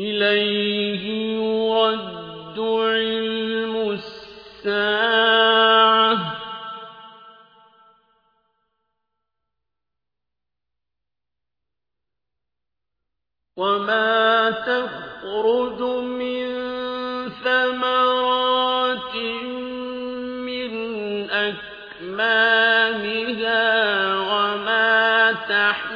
إِلَيْهِ يُرَدُّ عِلْمُ السَّاعَةِ ۚ. وَمَا تَخْرُجُ مِن ثَمَرَاتٍ مِّنْ أَكْمَامِهَا وَمَا تَحْمِلُ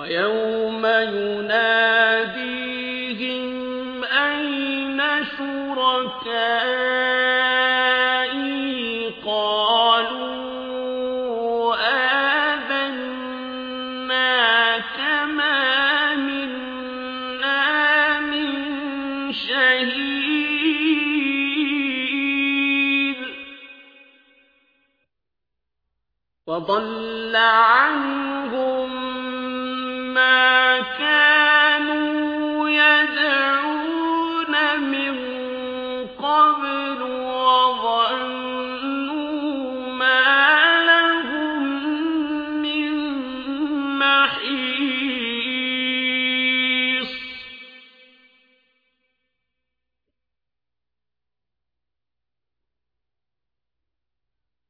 وَيَوْمَ يُنَادِيهِمْ أَيْنَ شُرَكَائِي ۖ؟ قَالُوا مِنَّا مِن شَهِيدٍ. وَضَلَّ عَنْهُم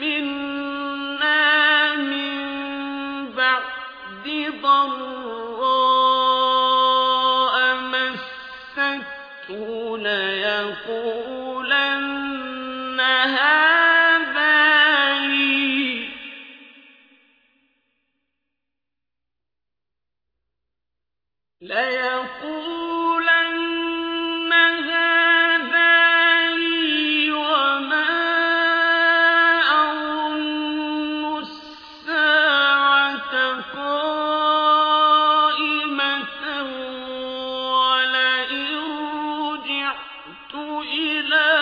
مِّنَّا مِن بَعْدِ ضَرَّاءَ لَيَقُولَنَّ هَٰذَا لِي. إِلَىٰ